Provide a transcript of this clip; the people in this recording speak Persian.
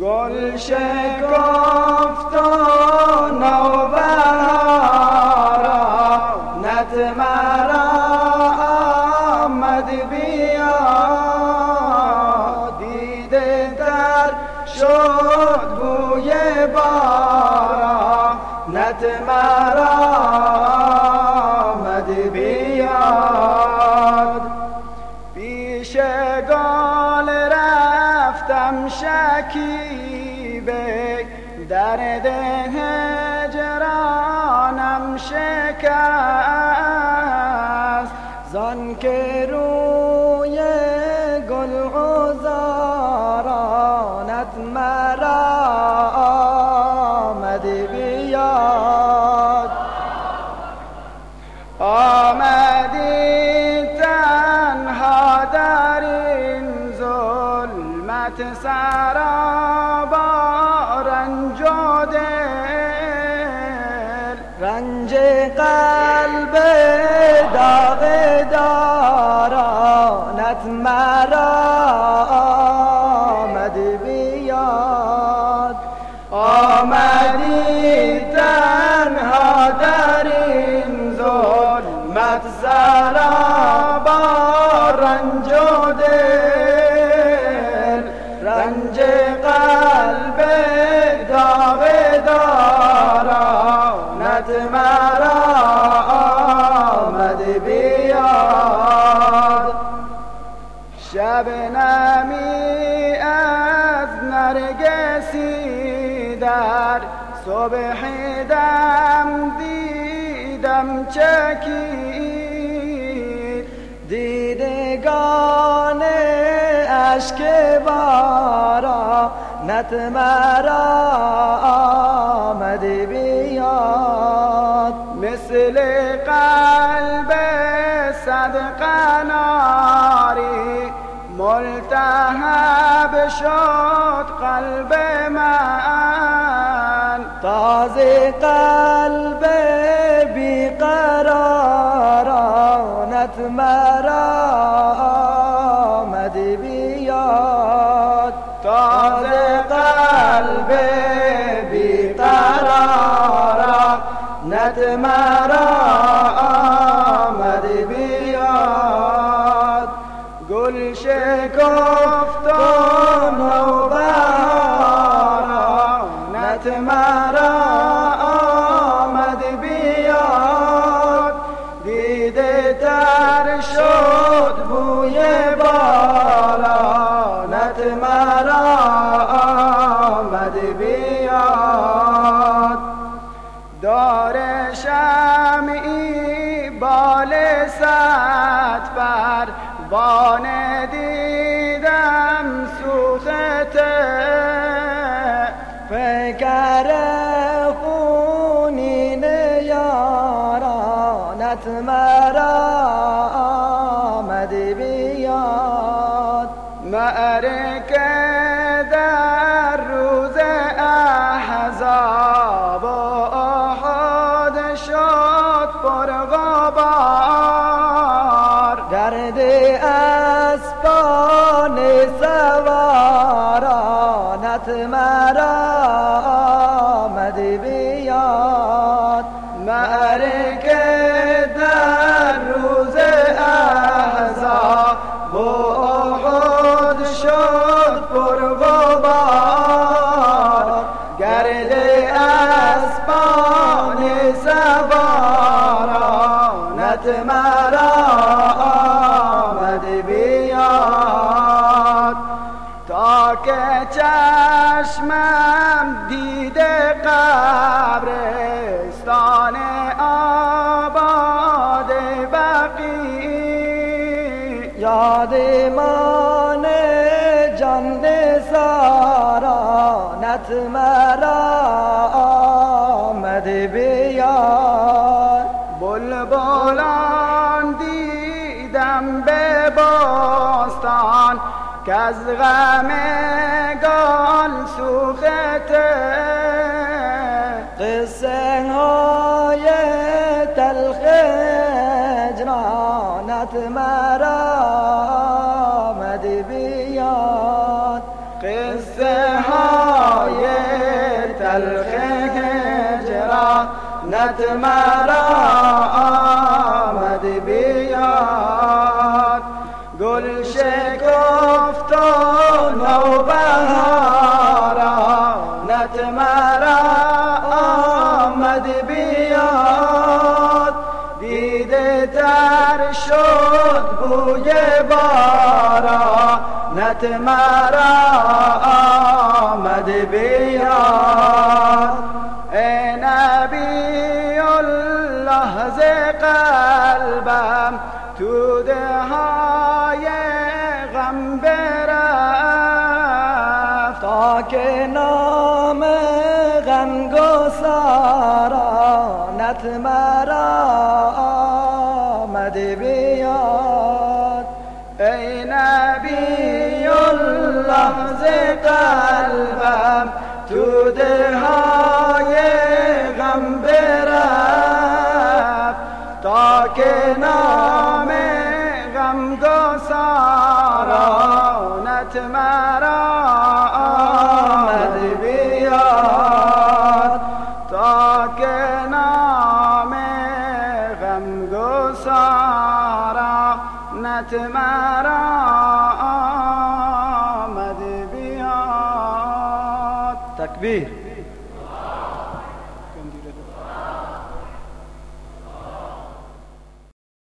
گل شکفت و نوبهارا نت مرا آمد بیا. دیده در شد بوی بارا 그날에 대해 رنج قلب داغ دارانت مرا. شب نمی از نرگسی در صبح دم دیدم چکید. دیدگان اشک بارا نت مرا آمد بیاد. مثل قلب صد شد قلب من. تازه قلب بیقرارانت مرا آمد بیاد. تازه شکفت و نوبهارانت مرا آمد بیاد. دیده تر شد بوی بارانت مرا آمد بیاد. دار شمعی بال صد پر بانه یارانت مرا آمد بیاد. معرکه در روز احزاب و احد شد پرغبار درد اسبان سوارانت مرا یاد مان جان سارانت مرا آمد بیاد بلبلان دیدم به باستان که از غم گال سوخته قصة هاي تلخي هجرة نتمرى آمد بيات قل شكفتون وبيات نت مرا آمد بیاد ای نبی الله ز قلبم تو های غم برفت. تا که نام غم گسارانت قلبم تو های غم برفت. تا که آمد بیاد تکبیر